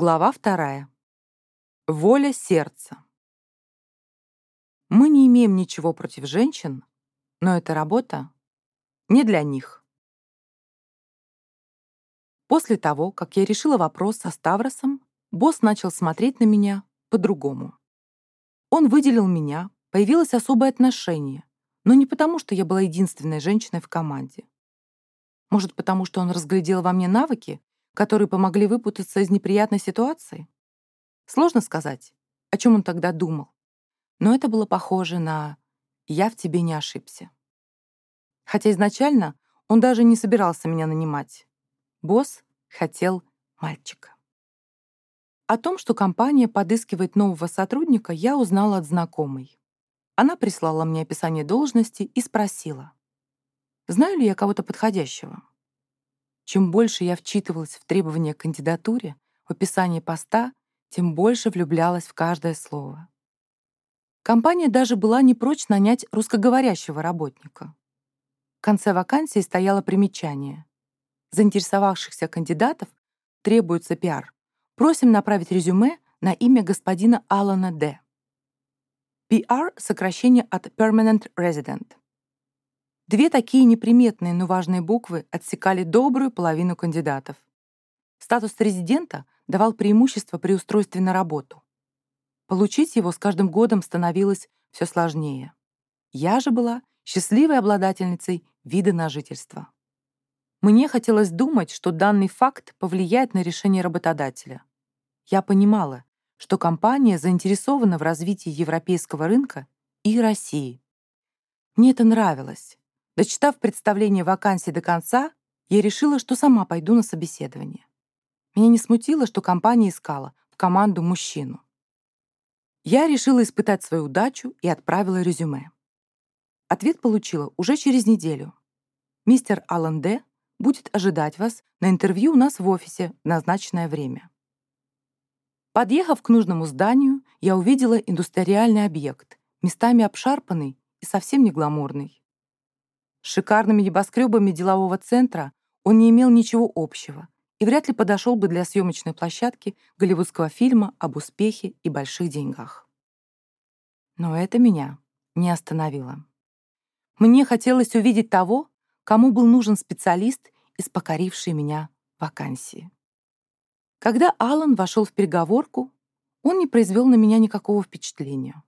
Глава вторая. Воля сердца. Мы не имеем ничего против женщин, но эта работа не для них. После того, как я решила вопрос со Ставросом, босс начал смотреть на меня по-другому. Он выделил меня, появилось особое отношение, но не потому, что я была единственной женщиной в команде. Может, потому что он разглядел во мне навыки, которые помогли выпутаться из неприятной ситуации? Сложно сказать, о чем он тогда думал. Но это было похоже на «я в тебе не ошибся». Хотя изначально он даже не собирался меня нанимать. Босс хотел мальчика. О том, что компания подыскивает нового сотрудника, я узнала от знакомой. Она прислала мне описание должности и спросила, знаю ли я кого-то подходящего. Чем больше я вчитывалась в требования к кандидатуре, в описание поста, тем больше влюблялась в каждое слово. Компания даже была не прочь нанять русскоговорящего работника. В конце вакансии стояло примечание. Заинтересовавшихся кандидатов требуется пиар. Просим направить резюме на имя господина Алана Д. PR — сокращение от Permanent Resident. Две такие неприметные, но важные буквы отсекали добрую половину кандидатов. Статус резидента давал преимущество при устройстве на работу. Получить его с каждым годом становилось все сложнее. Я же была счастливой обладательницей вида на жительство. Мне хотелось думать, что данный факт повлияет на решение работодателя. Я понимала, что компания заинтересована в развитии европейского рынка и России. Мне это нравилось. Дочитав представление вакансии до конца, я решила, что сама пойду на собеседование. Меня не смутило, что компания искала в команду мужчину. Я решила испытать свою удачу и отправила резюме. Ответ получила уже через неделю. Мистер Аллен Д. будет ожидать вас на интервью у нас в офисе в назначенное время. Подъехав к нужному зданию, я увидела индустриальный объект, местами обшарпанный и совсем не гламурный. С шикарными небоскребами делового центра он не имел ничего общего и вряд ли подошел бы для съемочной площадки голливудского фильма об успехе и больших деньгах. Но это меня не остановило. Мне хотелось увидеть того, кому был нужен специалист из покорившей меня вакансии. Когда Алан вошел в переговорку, он не произвел на меня никакого впечатления.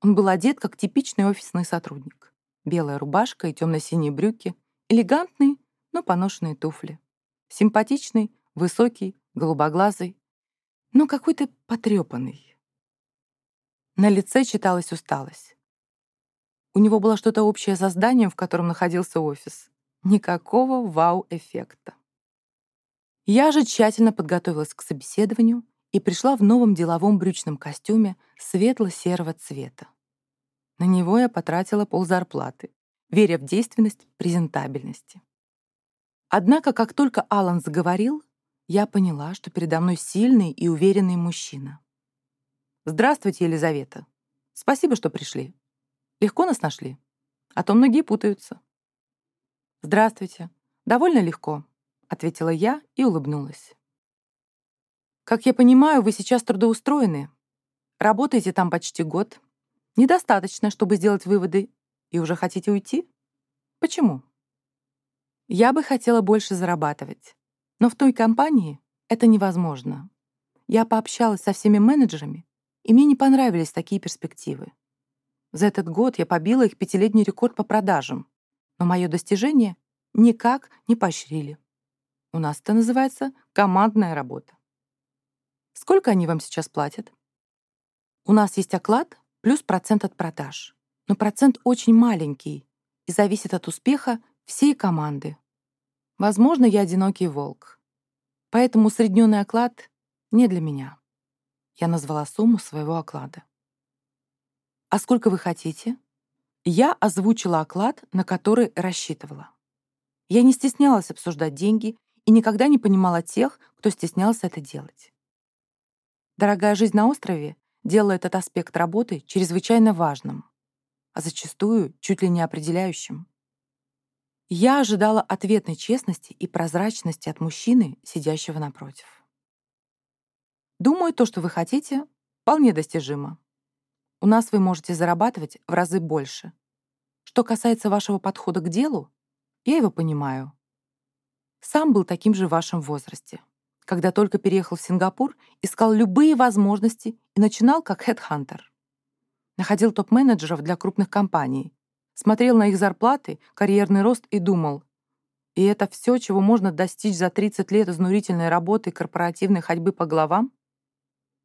Он был одет как типичный офисный сотрудник белая рубашка и темно-синие брюки, элегантные, но поношенные туфли. Симпатичный, высокий, голубоглазый, но какой-то потрепанный. На лице читалась усталость. У него было что-то общее со зданием, в котором находился офис. Никакого вау-эффекта. Я же тщательно подготовилась к собеседованию и пришла в новом деловом брючном костюме светло-серого цвета. На него я потратила ползарплаты, веря в действенность презентабельности. Однако, как только Алан заговорил, я поняла, что передо мной сильный и уверенный мужчина. «Здравствуйте, Елизавета. Спасибо, что пришли. Легко нас нашли? А то многие путаются». «Здравствуйте. Довольно легко», — ответила я и улыбнулась. «Как я понимаю, вы сейчас трудоустроены. Работаете там почти год, Недостаточно, чтобы сделать выводы, и уже хотите уйти? Почему? Я бы хотела больше зарабатывать, но в той компании это невозможно. Я пообщалась со всеми менеджерами, и мне не понравились такие перспективы. За этот год я побила их пятилетний рекорд по продажам, но мое достижение никак не поощрили. У нас это называется командная работа. Сколько они вам сейчас платят? У нас есть оклад плюс процент от продаж. Но процент очень маленький и зависит от успеха всей команды. Возможно, я одинокий волк. Поэтому усредненный оклад не для меня. Я назвала сумму своего оклада. «А сколько вы хотите?» Я озвучила оклад, на который рассчитывала. Я не стеснялась обсуждать деньги и никогда не понимала тех, кто стеснялся это делать. Дорогая жизнь на острове делая этот аспект работы чрезвычайно важным, а зачастую чуть ли не определяющим. Я ожидала ответной честности и прозрачности от мужчины, сидящего напротив. Думаю, то, что вы хотите, вполне достижимо. У нас вы можете зарабатывать в разы больше. Что касается вашего подхода к делу, я его понимаю. Сам был таким же в вашем возрасте. Когда только переехал в Сингапур, искал любые возможности и начинал как хедхантер. Находил топ-менеджеров для крупных компаний, смотрел на их зарплаты, карьерный рост и думал, и это все, чего можно достичь за 30 лет изнурительной работы и корпоративной ходьбы по головам?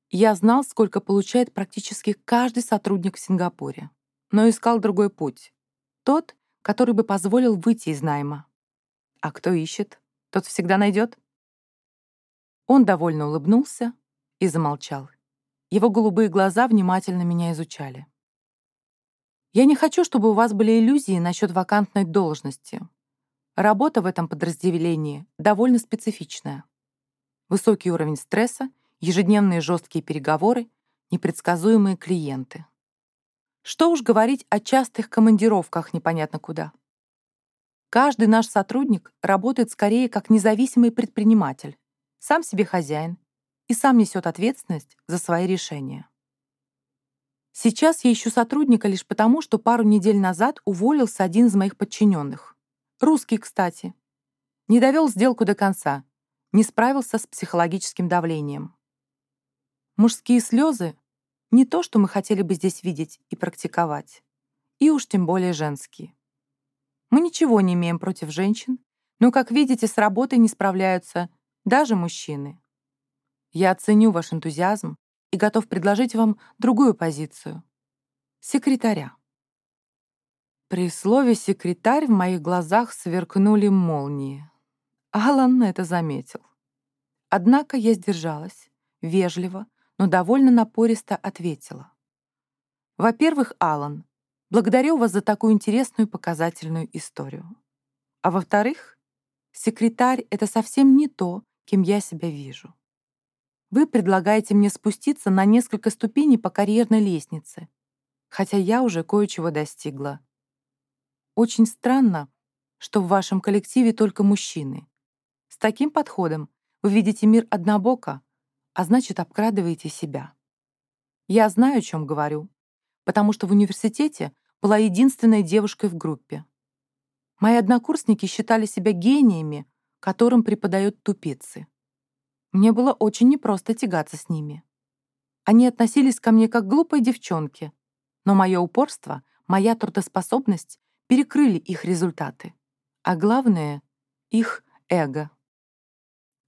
Я знал, сколько получает практически каждый сотрудник в Сингапуре, но искал другой путь. Тот, который бы позволил выйти из найма. А кто ищет, тот всегда найдет. Он довольно улыбнулся и замолчал. Его голубые глаза внимательно меня изучали. «Я не хочу, чтобы у вас были иллюзии насчет вакантной должности. Работа в этом подразделении довольно специфичная. Высокий уровень стресса, ежедневные жесткие переговоры, непредсказуемые клиенты. Что уж говорить о частых командировках непонятно куда. Каждый наш сотрудник работает скорее как независимый предприниматель, сам себе хозяин и сам несет ответственность за свои решения. Сейчас я ищу сотрудника лишь потому, что пару недель назад уволился один из моих подчиненных. Русский, кстати. Не довел сделку до конца, не справился с психологическим давлением. Мужские слезы — не то, что мы хотели бы здесь видеть и практиковать. И уж тем более женские. Мы ничего не имеем против женщин, но, как видите, с работой не справляются даже мужчины. Я оценю ваш энтузиазм и готов предложить вам другую позицию — секретаря. При слове «секретарь» в моих глазах сверкнули молнии. Алан это заметил. Однако я сдержалась, вежливо, но довольно напористо ответила. Во-первых, Алан, благодарю вас за такую интересную показательную историю. А во-вторых, секретарь — это совсем не то, кем я себя вижу. Вы предлагаете мне спуститься на несколько ступеней по карьерной лестнице, хотя я уже кое-чего достигла. Очень странно, что в вашем коллективе только мужчины. С таким подходом вы видите мир однобоко, а значит, обкрадываете себя. Я знаю, о чем говорю, потому что в университете была единственной девушкой в группе. Мои однокурсники считали себя гениями, которым преподают тупицы. Мне было очень непросто тягаться с ними. Они относились ко мне как к глупой девчонке, но мое упорство, моя трудоспособность перекрыли их результаты, а главное — их эго.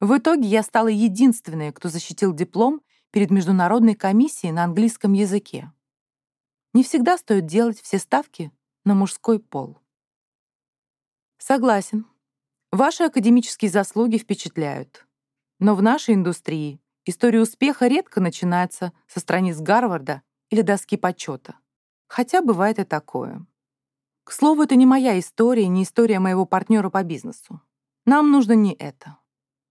В итоге я стала единственной, кто защитил диплом перед международной комиссией на английском языке. Не всегда стоит делать все ставки на мужской пол. Согласен. Ваши академические заслуги впечатляют. Но в нашей индустрии история успеха редко начинается со страниц Гарварда или доски почета. Хотя бывает и такое. К слову, это не моя история, не история моего партнера по бизнесу. Нам нужно не это.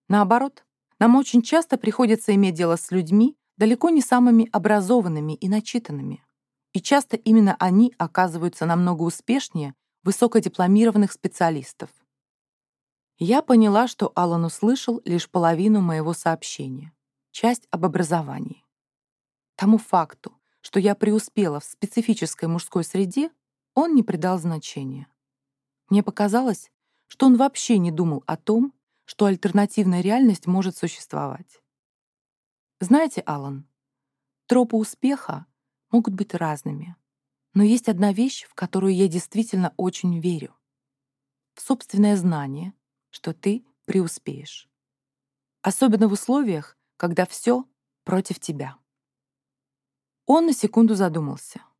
Наоборот, нам очень часто приходится иметь дело с людьми, далеко не самыми образованными и начитанными. И часто именно они оказываются намного успешнее высокодипломированных специалистов. Я поняла, что Аллан услышал лишь половину моего сообщения, часть об образовании. Тому факту, что я преуспела в специфической мужской среде, он не придал значения. Мне показалось, что он вообще не думал о том, что альтернативная реальность может существовать. Знаете, Алан, тропы успеха могут быть разными, но есть одна вещь, в которую я действительно очень верю. В собственное знание, что ты преуспеешь. Особенно в условиях, когда все против тебя. Он на секунду задумался —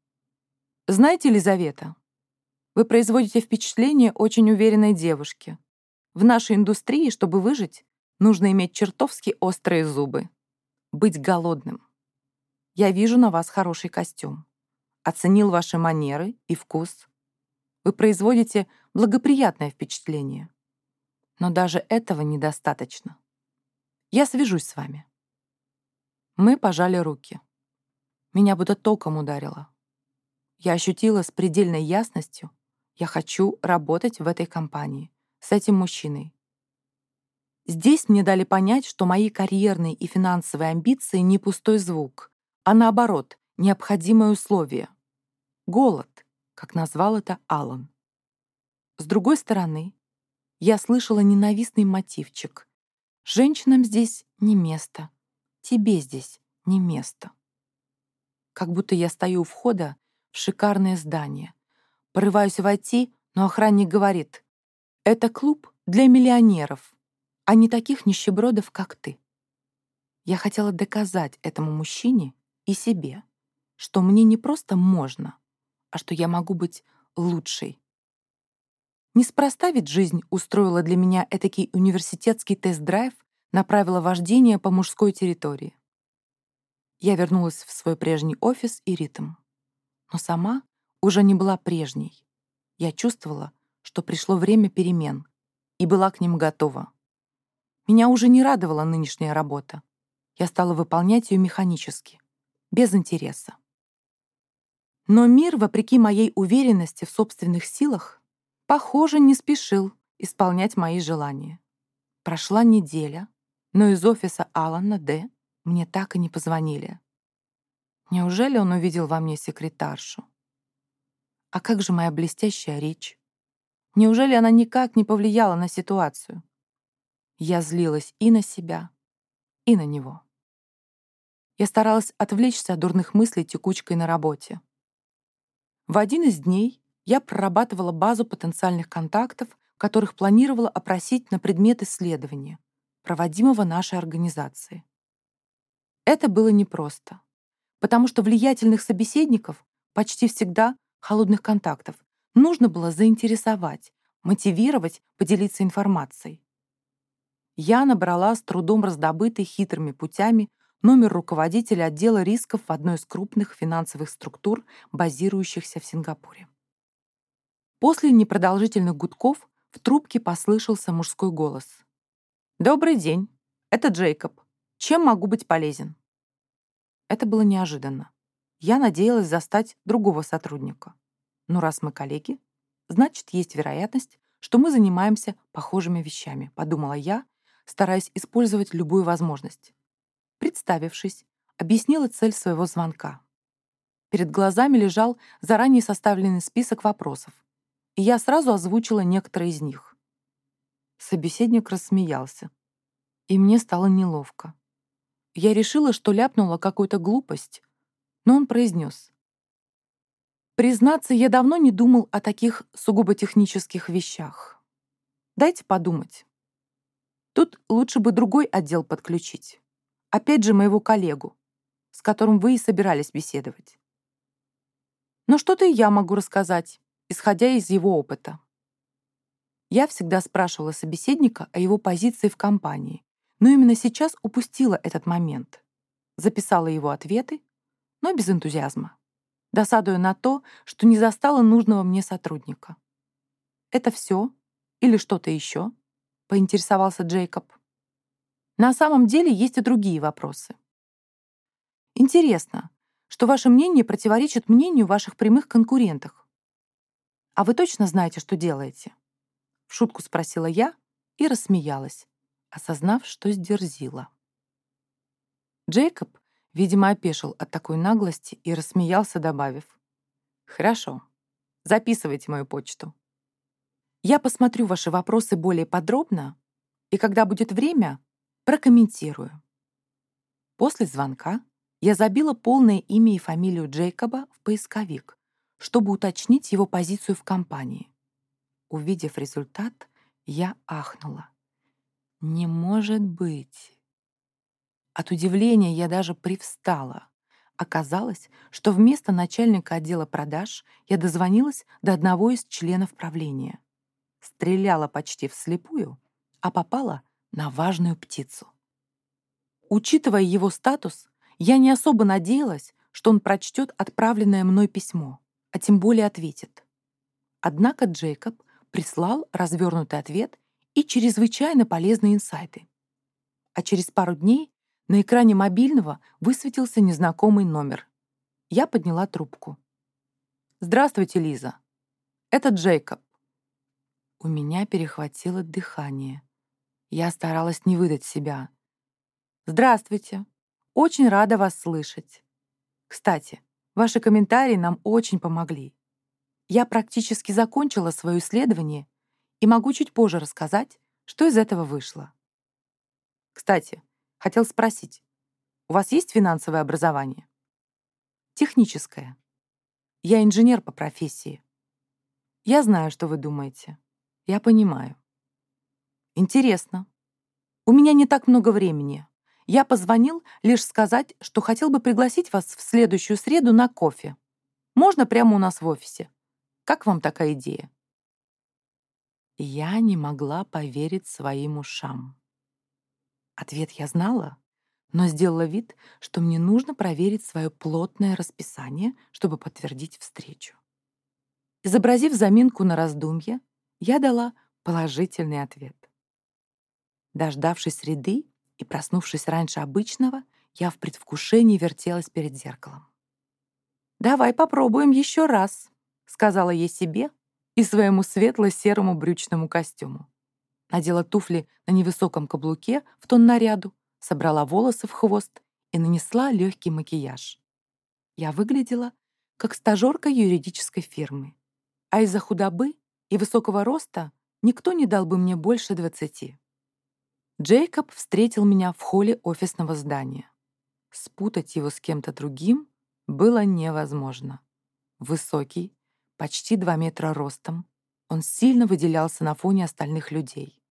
знаете, Елизавета, вы производите впечатление очень уверенной девушки. В нашей индустрии, чтобы выжить, нужно иметь чертовски острые зубы. Быть голодным. Я вижу на вас хороший костюм. Оценил ваши манеры и вкус. Вы производите благоприятное впечатление. Но даже этого недостаточно. Я свяжусь с вами. Мы пожали руки. Меня будто током ударило. Я ощутила с предельной ясностью, я хочу работать в этой компании, с этим мужчиной. Здесь мне дали понять, что мои карьерные и финансовые амбиции не пустой звук, а наоборот, необходимое условие. Голод, как назвал это Алан. С другой стороны, я слышала ненавистный мотивчик. Женщинам здесь не место, тебе здесь не место. Как будто я стою у входа в шикарное здание. Порываюсь войти, но охранник говорит, это клуб для миллионеров а не таких нищебродов, как ты. Я хотела доказать этому мужчине и себе, что мне не просто можно, а что я могу быть лучшей. Неспроста ведь жизнь устроила для меня этакий университетский тест-драйв на правила вождения по мужской территории. Я вернулась в свой прежний офис и ритм. Но сама уже не была прежней. Я чувствовала, что пришло время перемен, и была к ним готова. Меня уже не радовала нынешняя работа. Я стала выполнять ее механически, без интереса. Но мир, вопреки моей уверенности в собственных силах, похоже, не спешил исполнять мои желания. Прошла неделя, но из офиса Алана Д. мне так и не позвонили. Неужели он увидел во мне секретаршу? А как же моя блестящая речь? Неужели она никак не повлияла на ситуацию? Я злилась и на себя, и на него. Я старалась отвлечься от дурных мыслей текучкой на работе. В один из дней я прорабатывала базу потенциальных контактов, которых планировала опросить на предмет исследования, проводимого нашей организацией. Это было непросто, потому что влиятельных собеседников, почти всегда холодных контактов, нужно было заинтересовать, мотивировать, поделиться информацией я набрала с трудом раздобытый хитрыми путями номер руководителя отдела рисков в одной из крупных финансовых структур, базирующихся в Сингапуре. После непродолжительных гудков в трубке послышался мужской голос. «Добрый день. Это Джейкоб. Чем могу быть полезен?» Это было неожиданно. Я надеялась застать другого сотрудника. Но раз мы коллеги, значит, есть вероятность, что мы занимаемся похожими вещами, подумала я стараясь использовать любую возможность. Представившись, объяснила цель своего звонка. Перед глазами лежал заранее составленный список вопросов, и я сразу озвучила некоторые из них. Собеседник рассмеялся, и мне стало неловко. Я решила, что ляпнула какую-то глупость, но он произнес. «Признаться, я давно не думал о таких сугубо технических вещах. Дайте подумать». Тут лучше бы другой отдел подключить. Опять же, моего коллегу, с которым вы и собирались беседовать. Но что-то и я могу рассказать, исходя из его опыта. Я всегда спрашивала собеседника о его позиции в компании, но именно сейчас упустила этот момент. Записала его ответы, но без энтузиазма, досадуя на то, что не застала нужного мне сотрудника. Это все или что-то еще? — поинтересовался Джейкоб. «На самом деле есть и другие вопросы. Интересно, что ваше мнение противоречит мнению ваших прямых конкурентов. А вы точно знаете, что делаете?» В шутку спросила я и рассмеялась, осознав, что сдерзила. Джейкоб, видимо, опешил от такой наглости и рассмеялся, добавив. «Хорошо, записывайте мою почту». Я посмотрю ваши вопросы более подробно, и когда будет время, прокомментирую. После звонка я забила полное имя и фамилию Джейкоба в поисковик, чтобы уточнить его позицию в компании. Увидев результат, я ахнула. «Не может быть!» От удивления я даже привстала. Оказалось, что вместо начальника отдела продаж я дозвонилась до одного из членов правления стреляла почти вслепую, а попала на важную птицу. Учитывая его статус, я не особо надеялась, что он прочтет отправленное мной письмо, а тем более ответит. Однако Джейкоб прислал развернутый ответ и чрезвычайно полезные инсайты. А через пару дней на экране мобильного высветился незнакомый номер. Я подняла трубку. «Здравствуйте, Лиза. Это Джейкоб. У меня перехватило дыхание. Я старалась не выдать себя. «Здравствуйте. Очень рада вас слышать. Кстати, ваши комментарии нам очень помогли. Я практически закончила свое исследование и могу чуть позже рассказать, что из этого вышло. Кстати, хотел спросить, у вас есть финансовое образование? Техническое. Я инженер по профессии. Я знаю, что вы думаете. Я понимаю. Интересно. У меня не так много времени. Я позвонил лишь сказать, что хотел бы пригласить вас в следующую среду на кофе. Можно прямо у нас в офисе. Как вам такая идея? Я не могла поверить своим ушам. Ответ я знала, но сделала вид, что мне нужно проверить свое плотное расписание, чтобы подтвердить встречу. Изобразив заминку на раздумье, я дала положительный ответ. Дождавшись среды и проснувшись раньше обычного, я в предвкушении вертелась перед зеркалом. «Давай попробуем еще раз», — сказала я себе и своему светло-серому брючному костюму. Надела туфли на невысоком каблуке в тон наряду, собрала волосы в хвост и нанесла легкий макияж. Я выглядела как стажерка юридической фирмы, а из-за худобы и высокого роста никто не дал бы мне больше двадцати. Джейкоб встретил меня в холле офисного здания. Спутать его с кем-то другим было невозможно. Высокий, почти два метра ростом, он сильно выделялся на фоне остальных людей.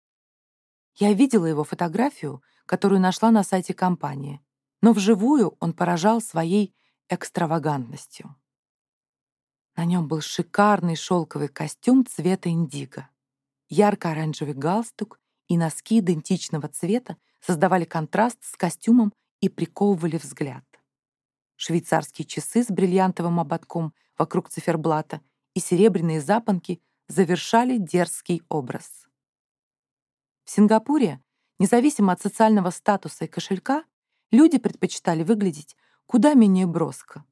Я видела его фотографию, которую нашла на сайте компании, но вживую он поражал своей экстравагантностью. На нем был шикарный шелковый костюм цвета индиго, ярко-оранжевый галстук и носки идентичного цвета создавали контраст с костюмом и приковывали взгляд. Швейцарские часы с бриллиантовым ободком вокруг циферблата и серебряные запонки завершали дерзкий образ. В Сингапуре, независимо от социального статуса и кошелька, люди предпочитали выглядеть куда менее броско,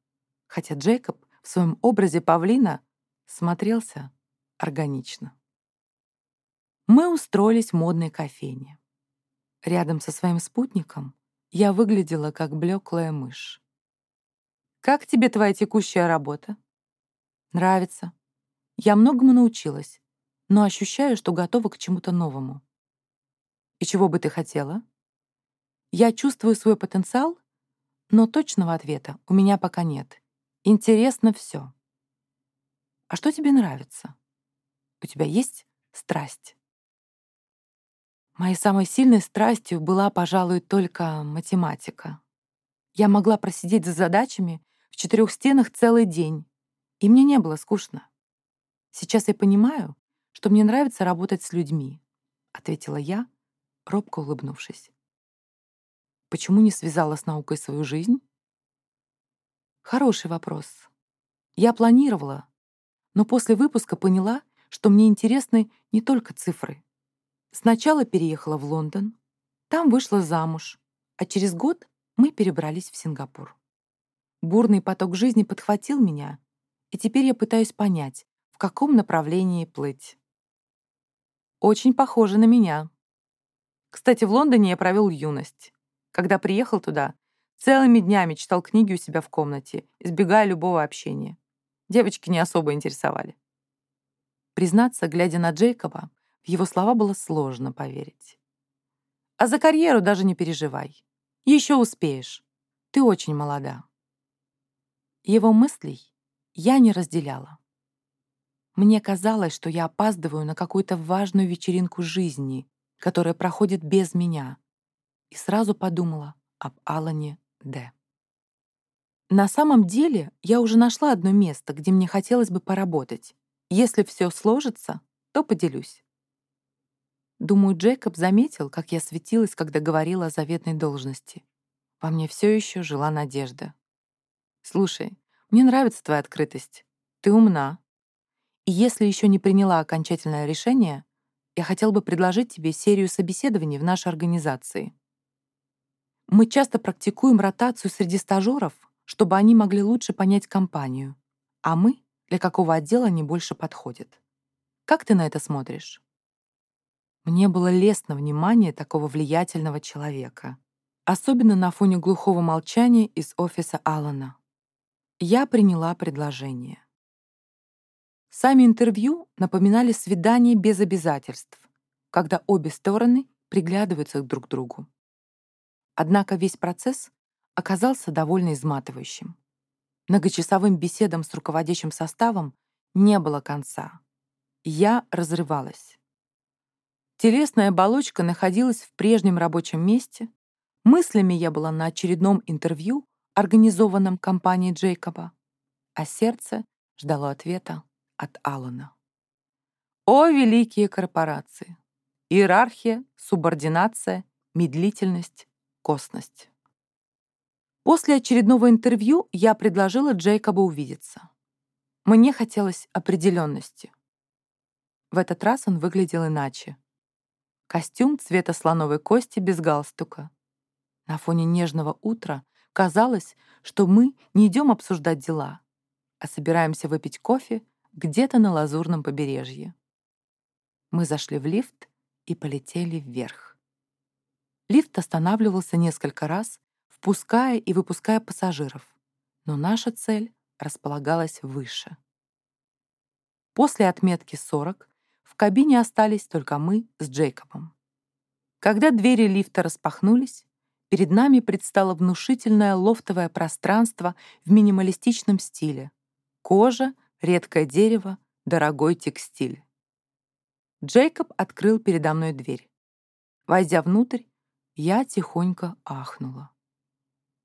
хотя Джейкоб в своем образе павлина смотрелся органично мы устроились в модной кофейне. Рядом со своим спутником я выглядела как блеклая мышь. «Как тебе твоя текущая работа?» «Нравится. Я многому научилась, но ощущаю, что готова к чему-то новому». «И чего бы ты хотела?» «Я чувствую свой потенциал, но точного ответа у меня пока нет. Интересно все. А что тебе нравится? У тебя есть страсть?» Моей самой сильной страстью была, пожалуй, только математика. Я могла просидеть за задачами в четырех стенах целый день, и мне не было скучно. Сейчас я понимаю, что мне нравится работать с людьми, ответила я, робко улыбнувшись. Почему не связала с наукой свою жизнь? Хороший вопрос. Я планировала, но после выпуска поняла, что мне интересны не только цифры. Сначала переехала в Лондон, там вышла замуж, а через год мы перебрались в Сингапур. Бурный поток жизни подхватил меня, и теперь я пытаюсь понять, в каком направлении плыть. Очень похоже на меня. Кстати, в Лондоне я провел юность. Когда приехал туда, целыми днями читал книги у себя в комнате, избегая любого общения. Девочки не особо интересовали. Признаться, глядя на Джейкоба, в его слова было сложно поверить. «А за карьеру даже не переживай. Еще успеешь. Ты очень молода». Его мыслей я не разделяла. Мне казалось, что я опаздываю на какую-то важную вечеринку жизни, которая проходит без меня, и сразу подумала об Алане Д. На самом деле, я уже нашла одно место, где мне хотелось бы поработать. Если все сложится, то поделюсь. Думаю, Джейкоб заметил, как я светилась, когда говорила о заветной должности. Во мне все еще жила надежда. «Слушай, мне нравится твоя открытость. Ты умна. И если еще не приняла окончательное решение, я хотел бы предложить тебе серию собеседований в нашей организации. Мы часто практикуем ротацию среди стажеров, чтобы они могли лучше понять компанию, а мы, для какого отдела они больше подходят. Как ты на это смотришь?» Мне было лестно внимание такого влиятельного человека, особенно на фоне глухого молчания из офиса Алана. Я приняла предложение. Сами интервью напоминали свидание без обязательств, когда обе стороны приглядываются друг к другу. Однако весь процесс оказался довольно изматывающим. Многочасовым беседам с руководящим составом не было конца. Я разрывалась. Телесная оболочка находилась в прежнем рабочем месте. Мыслями я была на очередном интервью, организованном компанией Джейкоба, а сердце ждало ответа от Алана. О, великие корпорации! Иерархия, субординация, медлительность, косность. После очередного интервью я предложила Джейкобу увидеться. Мне хотелось определенности. В этот раз он выглядел иначе. Костюм цвета слоновой кости без галстука. На фоне нежного утра казалось, что мы не идем обсуждать дела, а собираемся выпить кофе где-то на лазурном побережье. Мы зашли в лифт и полетели вверх. Лифт останавливался несколько раз, впуская и выпуская пассажиров, но наша цель располагалась выше. После отметки 40 в кабине остались только мы с Джейкобом. Когда двери лифта распахнулись, перед нами предстало внушительное лофтовое пространство в минималистичном стиле. Кожа, редкое дерево, дорогой текстиль. Джейкоб открыл передо мной дверь. Войдя внутрь, я тихонько ахнула.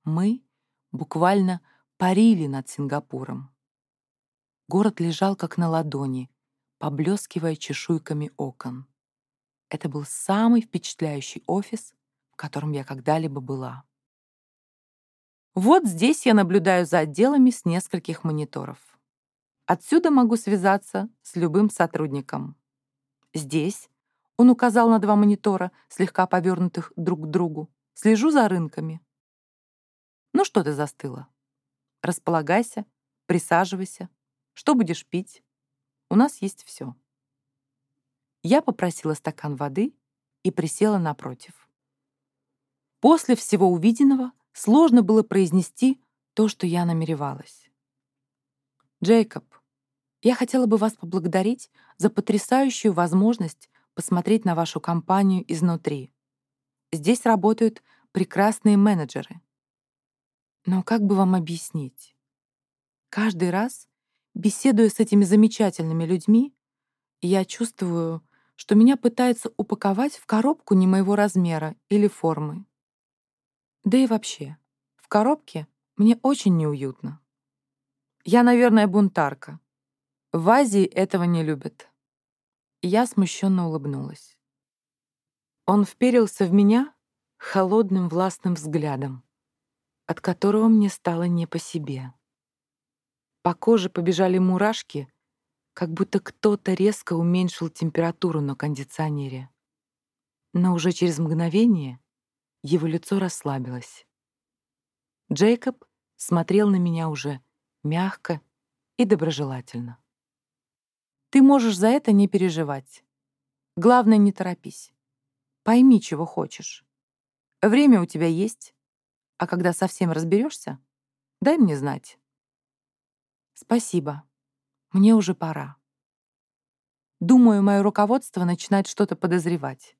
Мы буквально парили над Сингапуром. Город лежал как на ладони, поблескивая чешуйками окон. Это был самый впечатляющий офис, в котором я когда-либо была. Вот здесь я наблюдаю за отделами с нескольких мониторов. Отсюда могу связаться с любым сотрудником. Здесь он указал на два монитора, слегка повернутых друг к другу. Слежу за рынками. Ну что ты застыла? Располагайся, присаживайся. Что будешь пить? У нас есть все. Я попросила стакан воды и присела напротив. После всего увиденного сложно было произнести то, что я намеревалась. «Джейкоб, я хотела бы вас поблагодарить за потрясающую возможность посмотреть на вашу компанию изнутри. Здесь работают прекрасные менеджеры. Но как бы вам объяснить? Каждый раз, Беседуя с этими замечательными людьми, я чувствую, что меня пытаются упаковать в коробку не моего размера или формы. Да и вообще, в коробке мне очень неуютно. Я, наверное, бунтарка. В Азии этого не любят. Я смущенно улыбнулась. Он вперился в меня холодным властным взглядом, от которого мне стало не по себе. По коже побежали мурашки, как будто кто-то резко уменьшил температуру на кондиционере. Но уже через мгновение его лицо расслабилось. Джейкоб смотрел на меня уже мягко и доброжелательно. «Ты можешь за это не переживать. Главное, не торопись. Пойми, чего хочешь. Время у тебя есть, а когда совсем разберешься, дай мне знать». Спасибо. Мне уже пора. Думаю, мое руководство начинает что-то подозревать.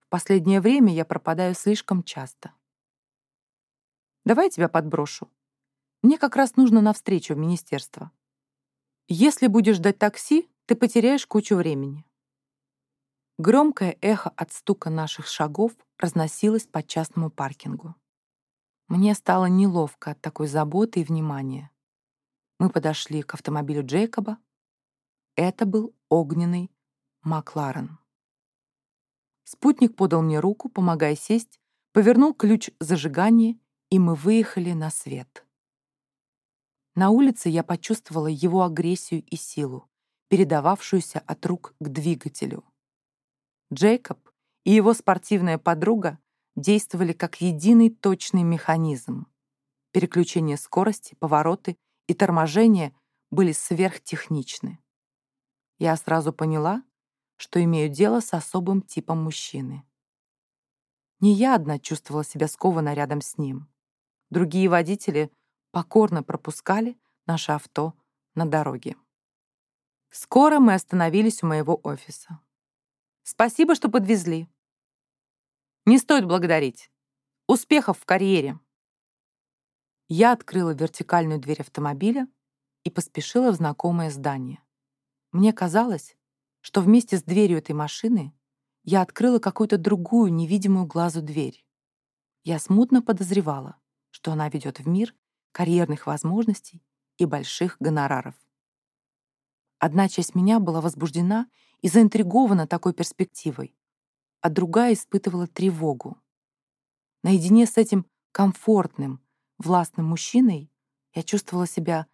В последнее время я пропадаю слишком часто. Давай я тебя подброшу. Мне как раз нужно на встречу в министерство. Если будешь ждать такси, ты потеряешь кучу времени. Громкое эхо от стука наших шагов разносилось по частному паркингу. Мне стало неловко от такой заботы и внимания. Мы подошли к автомобилю Джейкоба. Это был огненный Макларен. Спутник подал мне руку, помогая сесть, повернул ключ зажигания, и мы выехали на свет. На улице я почувствовала его агрессию и силу, передававшуюся от рук к двигателю. Джейкоб и его спортивная подруга действовали как единый точный механизм. Переключение скорости, повороты и торможения были сверхтехничны. Я сразу поняла, что имею дело с особым типом мужчины. Не я одна чувствовала себя скованно рядом с ним. Другие водители покорно пропускали наше авто на дороге. Скоро мы остановились у моего офиса. Спасибо, что подвезли. Не стоит благодарить. Успехов в карьере. Я открыла вертикальную дверь автомобиля и поспешила в знакомое здание. Мне казалось, что вместе с дверью этой машины я открыла какую-то другую невидимую глазу дверь. Я смутно подозревала, что она ведет в мир карьерных возможностей и больших гонораров. Одна часть меня была возбуждена и заинтригована такой перспективой, а другая испытывала тревогу. Наедине с этим комфортным, властным мужчиной я чувствовала себя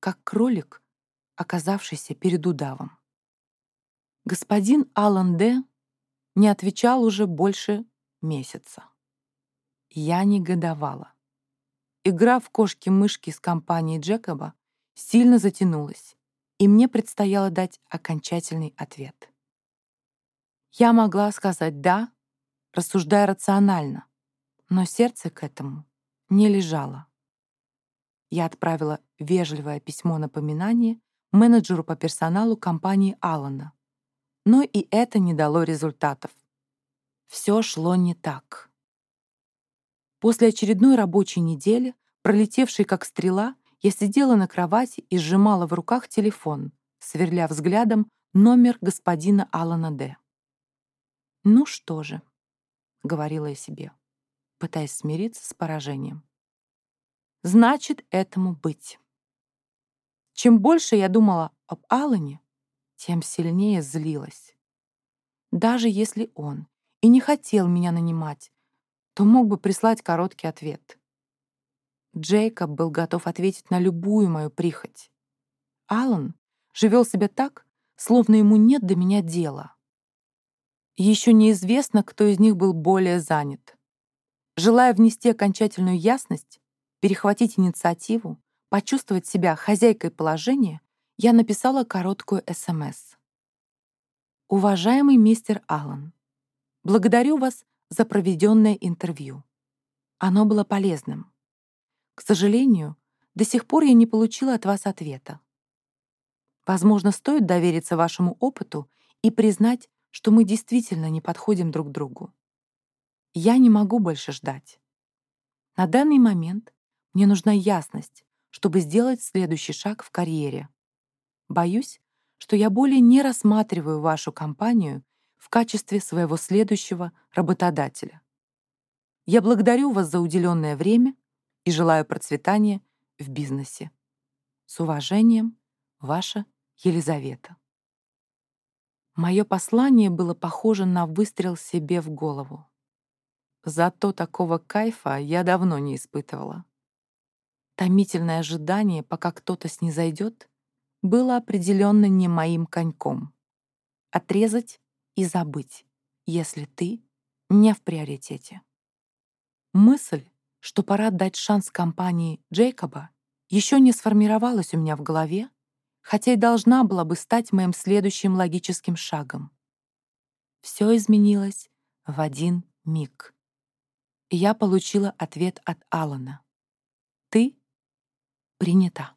как кролик, оказавшийся перед удавом. Господин Алан Д. не отвечал уже больше месяца. Я негодовала. Игра в кошки-мышки с компанией Джекоба сильно затянулась, и мне предстояло дать окончательный ответ. Я могла сказать «да», рассуждая рационально, но сердце к этому не лежало. Я отправила вежливое письмо-напоминание менеджеру по персоналу компании Алана, но и это не дало результатов. Все шло не так. После очередной рабочей недели, пролетевшей как стрела, я сидела на кровати и сжимала в руках телефон, сверля взглядом номер господина Алана Д. «Ну что же», — говорила я себе, пытаясь смириться с поражением. «Значит, этому быть». Чем больше я думала об Алане, тем сильнее злилась. Даже если он и не хотел меня нанимать, то мог бы прислать короткий ответ. Джейкоб был готов ответить на любую мою прихоть. Алан живел себя так, словно ему нет до меня дела. Еще неизвестно, кто из них был более занят. Желая внести окончательную ясность, перехватить инициативу, почувствовать себя хозяйкой положения, я написала короткую СМС. «Уважаемый мистер Аллан, благодарю вас за проведенное интервью. Оно было полезным. К сожалению, до сих пор я не получила от вас ответа. Возможно, стоит довериться вашему опыту и признать, что мы действительно не подходим друг другу. Я не могу больше ждать. На данный момент мне нужна ясность, чтобы сделать следующий шаг в карьере. Боюсь, что я более не рассматриваю вашу компанию в качестве своего следующего работодателя. Я благодарю вас за уделенное время и желаю процветания в бизнесе. С уважением, ваша Елизавета. Мое послание было похоже на выстрел себе в голову. Зато такого кайфа я давно не испытывала. Томительное ожидание, пока кто-то снизойдет, было определенно не моим коньком. Отрезать и забыть, если ты не в приоритете. Мысль, что пора дать шанс компании Джейкоба, еще не сформировалась у меня в голове, хотя и должна была бы стать моим следующим логическим шагом. Все изменилось в один миг. Я получила ответ от Алана. «Ты принята».